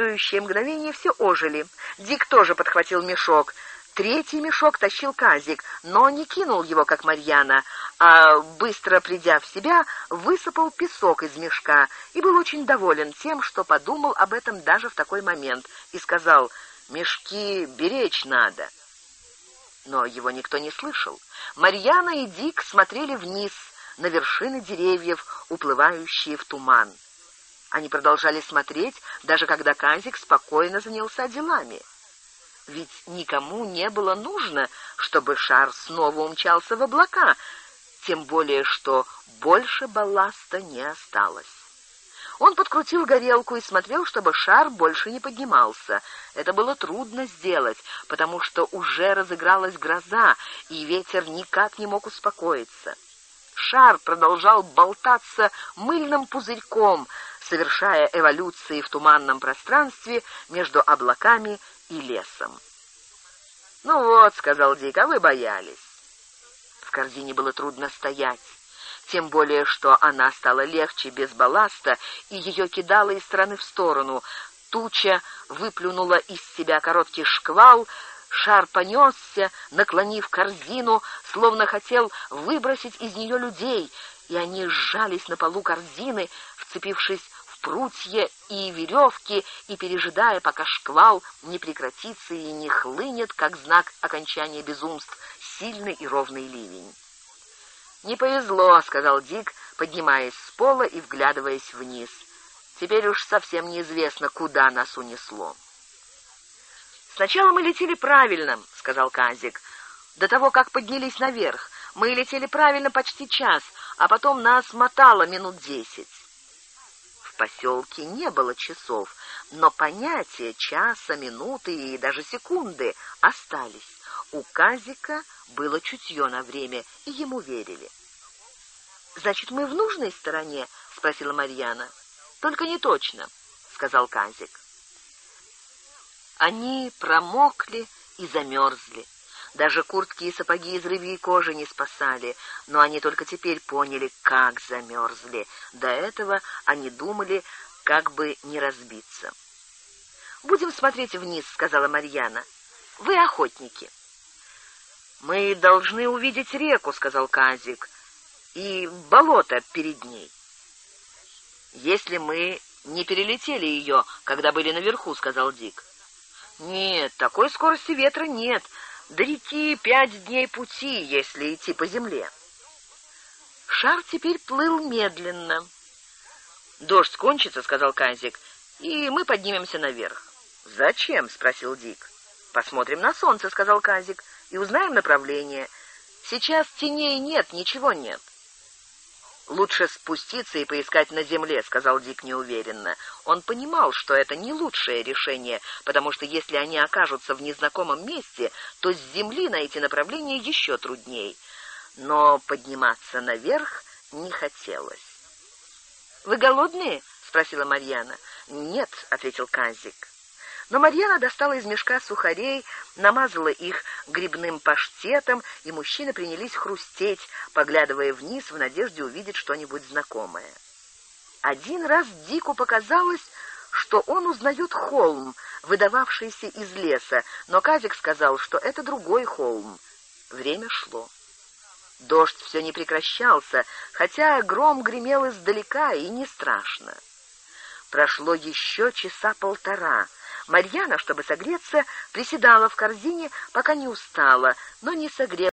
следующее мгновение все ожили. Дик тоже подхватил мешок. Третий мешок тащил Казик, но не кинул его, как Марьяна, а, быстро придя в себя, высыпал песок из мешка и был очень доволен тем, что подумал об этом даже в такой момент, и сказал «Мешки беречь надо». Но его никто не слышал. Марьяна и Дик смотрели вниз, на вершины деревьев, уплывающие в туман. Они продолжали смотреть, даже когда Казик спокойно занялся делами. Ведь никому не было нужно, чтобы шар снова умчался в облака, тем более что больше балласта не осталось. Он подкрутил горелку и смотрел, чтобы шар больше не поднимался. Это было трудно сделать, потому что уже разыгралась гроза, и ветер никак не мог успокоиться. Шар продолжал болтаться мыльным пузырьком, совершая эволюции в туманном пространстве между облаками и лесом. «Ну вот», — сказал Дик, — «а вы боялись». В корзине было трудно стоять, тем более, что она стала легче без балласта, и ее кидало из стороны в сторону. Туча выплюнула из себя короткий шквал, шар понесся, наклонив корзину, словно хотел выбросить из нее людей, и они сжались на полу корзины, вцепившись прутья и веревки и пережидая, пока шквал не прекратится и не хлынет, как знак окончания безумств, сильный и ровный ливень. «Не повезло», — сказал Дик, поднимаясь с пола и вглядываясь вниз. «Теперь уж совсем неизвестно, куда нас унесло». «Сначала мы летели правильно», — сказал Казик. «До того, как поднялись наверх. Мы летели правильно почти час, а потом нас мотало минут десять поселке не было часов, но понятия часа, минуты и даже секунды остались. У Казика было чутье на время, и ему верили. «Значит, мы в нужной стороне?» — спросила Марьяна. «Только не точно», — сказал Казик. Они промокли и замерзли. Даже куртки и сапоги из рыбьей кожи не спасали, но они только теперь поняли, как замерзли. До этого они думали, как бы не разбиться. «Будем смотреть вниз», — сказала Марьяна. «Вы охотники». «Мы должны увидеть реку», — сказал Казик, — «и болото перед ней». «Если мы не перелетели ее, когда были наверху», — сказал Дик. «Нет, такой скорости ветра нет. До реки пять дней пути, если идти по земле. Шар теперь плыл медленно. «Дождь кончится», — сказал Казик, — «и мы поднимемся наверх». «Зачем?» — спросил Дик. «Посмотрим на солнце», — сказал Казик, — «и узнаем направление. Сейчас теней нет, ничего нет». «Лучше спуститься и поискать на земле», — сказал Дик неуверенно. Он понимал, что это не лучшее решение, потому что если они окажутся в незнакомом месте, то с земли найти направление еще трудней. Но подниматься наверх не хотелось. «Вы голодные?» — спросила Марьяна. «Нет», — ответил Казик. Но Марьяна достала из мешка сухарей, намазала их грибным паштетом, и мужчины принялись хрустеть, поглядывая вниз в надежде увидеть что-нибудь знакомое. Один раз Дику показалось, что он узнает холм, выдававшийся из леса, но Казик сказал, что это другой холм. Время шло. Дождь все не прекращался, хотя гром гремел издалека и не страшно. Прошло еще часа полтора — Марьяна, чтобы согреться, приседала в корзине, пока не устала, но не согрелась.